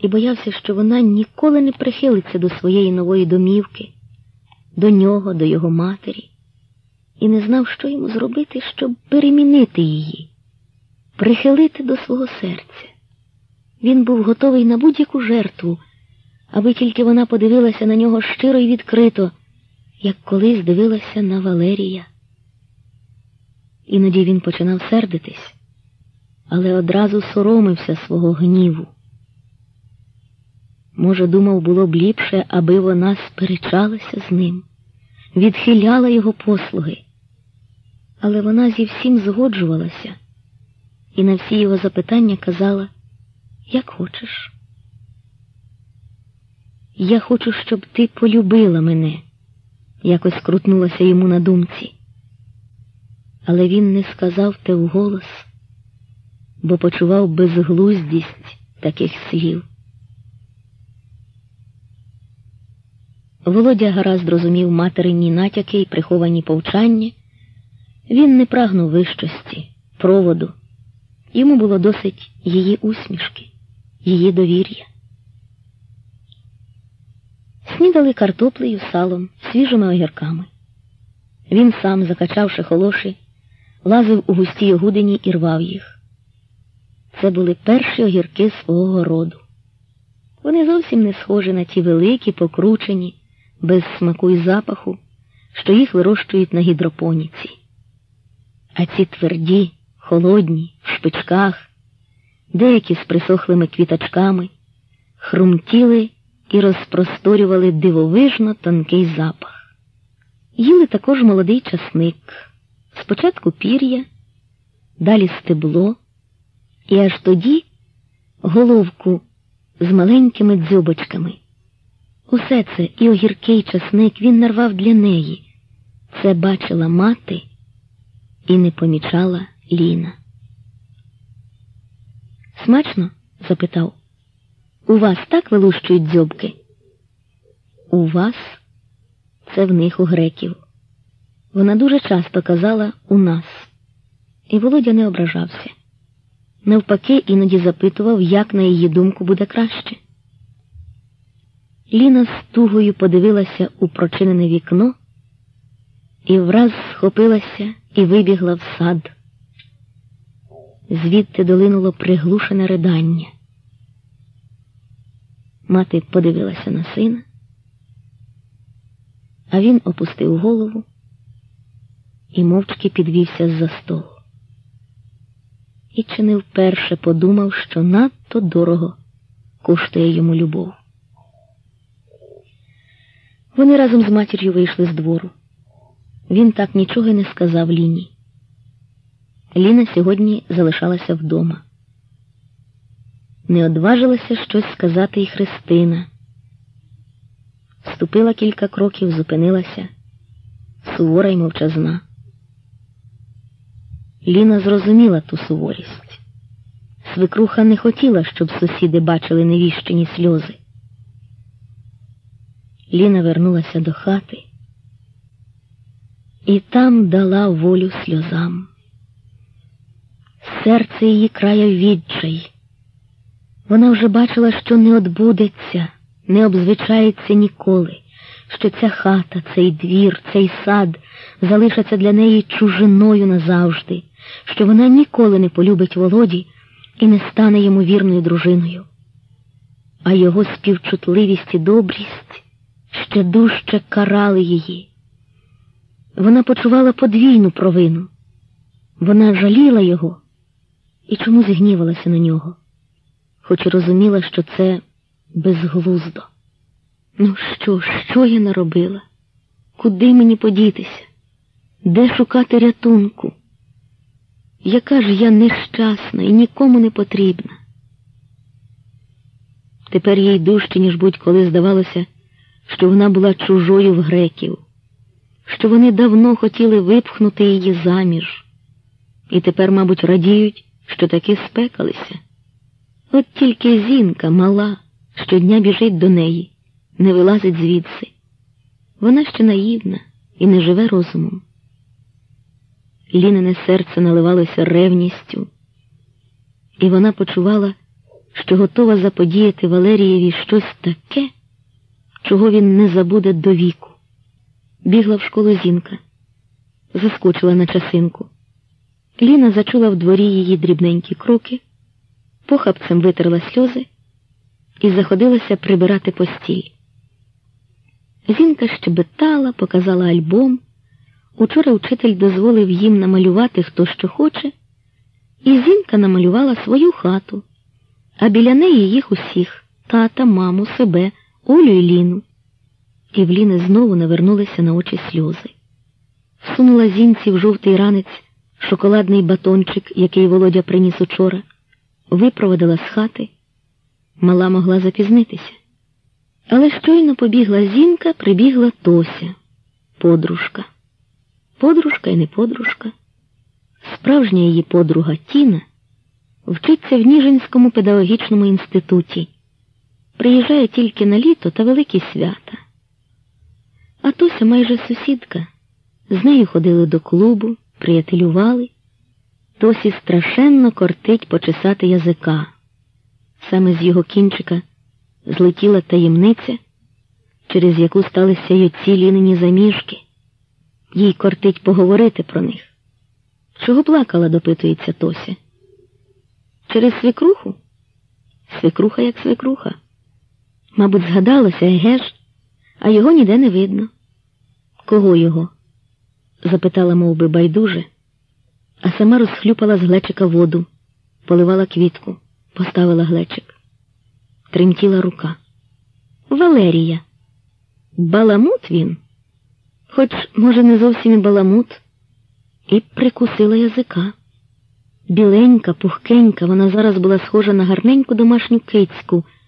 і боявся, що вона ніколи не прихилиться до своєї нової домівки, до нього, до його матері, і не знав, що йому зробити, щоб перемінити її, прихилити до свого серця. Він був готовий на будь-яку жертву, аби тільки вона подивилася на нього щиро і відкрито, як колись дивилася на Валерія. Іноді він починав сердитись, але одразу соромився свого гніву. Може, думав, було б ліпше, аби вона сперечалася з ним, відхиляла його послуги. Але вона зі всім згоджувалася і на всі його запитання казала, як хочеш. Я хочу, щоб ти полюбила мене, якось крутнулася йому на думці. Але він не сказав те вголос, бо почував безглуздість таких слів. Володя гаразд розумів материні натяки і приховані повчання. Він не прагнув вищості, проводу. Йому було досить її усмішки, її довір'я. Снідали картоплею, салом, свіжими огірками. Він сам, закачавши холоші, лазив у густій огудині і рвав їх. Це були перші огірки свого роду. Вони зовсім не схожі на ті великі, покручені, без смаку і запаху, що їх вирощують на гідропоніці. А ці тверді, холодні, в шпичках, деякі з присохлими квіточками, хрумтіли і розпросторювали дивовижно тонкий запах. Їли також молодий часник, спочатку пір'я, далі стебло, і аж тоді головку з маленькими дзьобочками. Усе це і огіркий часник він нарвав для неї. Це бачила мати і не помічала Ліна. Смачно? запитав. У вас так вилущують дзьобки? У вас? Це в них у греків. Вона дуже часто казала у нас, і Володя не ображався. Навпаки, іноді запитував, як на її думку буде краще. Ліна з тугою подивилася у прочинене вікно і враз схопилася і вибігла в сад. Звідти долинуло приглушене ридання. Мати подивилася на сина, а він опустив голову і мовчки підвівся з-за столу. І чи не вперше подумав, що надто дорого коштує йому любов. Вони разом з матір'ю вийшли з двору. Він так нічого не сказав Ліні. Ліна сьогодні залишалася вдома. Не одважилася щось сказати і Христина. Ступила кілька кроків, зупинилася, сувора й мовчазна. Ліна зрозуміла ту суворість. Свекруха не хотіла, щоб сусіди бачили невіщені сльози. Ліна вернулася до хати і там дала волю сльозам. Серце її края відчай. Вона вже бачила, що не одбудеться, не обзвичається ніколи, що ця хата, цей двір, цей сад залишаться для неї чужиною назавжди, що вона ніколи не полюбить Володі і не стане йому вірною дружиною. А його співчутливість і добрість ще дужче карали її. Вона почувала подвійну провину. Вона жаліла його і чомусь гнівалася на нього, хоч розуміла, що це безглуздо. Ну що, що я наробила? Куди мені подітися? Де шукати рятунку? Яка ж я нещасна і нікому не потрібна? Тепер їй дужче, ніж будь-коли здавалося, що вона була чужою в греків, що вони давно хотіли випхнути її заміж, і тепер, мабуть, радіють, що таки спекалися. От тільки зінка мала, щодня біжить до неї, не вилазить звідси. Вона ще наївна і не живе розумом. Лінене серце наливалося ревністю, і вона почувала, що готова заподіяти Валерієві щось таке, чого він не забуде до віку. Бігла в школу зінка, заскочила на часинку. Ліна зачула в дворі її дрібненькі кроки, похапцем витерла сльози і заходилася прибирати постіль. Зінка щебетала, показала альбом. Учора вчитель дозволив їм намалювати хто що хоче, і Зінка намалювала свою хату, а біля неї їх усіх тата, маму, себе, Олю і Ліну. І в Ліни знову навернулися на очі сльози. Всунула зінці в жовтий ранець шоколадний батончик, який Володя приніс учора, випроводила з хати. Мала могла запізнитися. Але щойно побігла зінка, прибігла Тося, подружка. Подружка і не подружка. Справжня її подруга Тіна вчиться в Ніжинському педагогічному інституті. Приїжджає тільки на літо та великі свята. А Тося майже сусідка. З нею ходили до клубу, приятелювали. Тосі страшенно кортить почесати язика. Саме з його кінчика злетіла таємниця, через яку сталися й оці лінині заміжки. Їй кортить поговорити про них. Чого плакала, допитується Тося? Через свекруху? Свекруха як свекруха. Мабуть, згадалося, еге ж, а його ніде не видно. Кого його? запитала мов би, байдуже, а сама розхлюпала з глечика воду, поливала квітку, поставила глечик. Тремтіла рука. Валерія. Баламут він, хоч, може, не зовсім і баламут, і прикусила язика. Біленька, пухкенька, вона зараз була схожа на гарненьку домашню кицьку,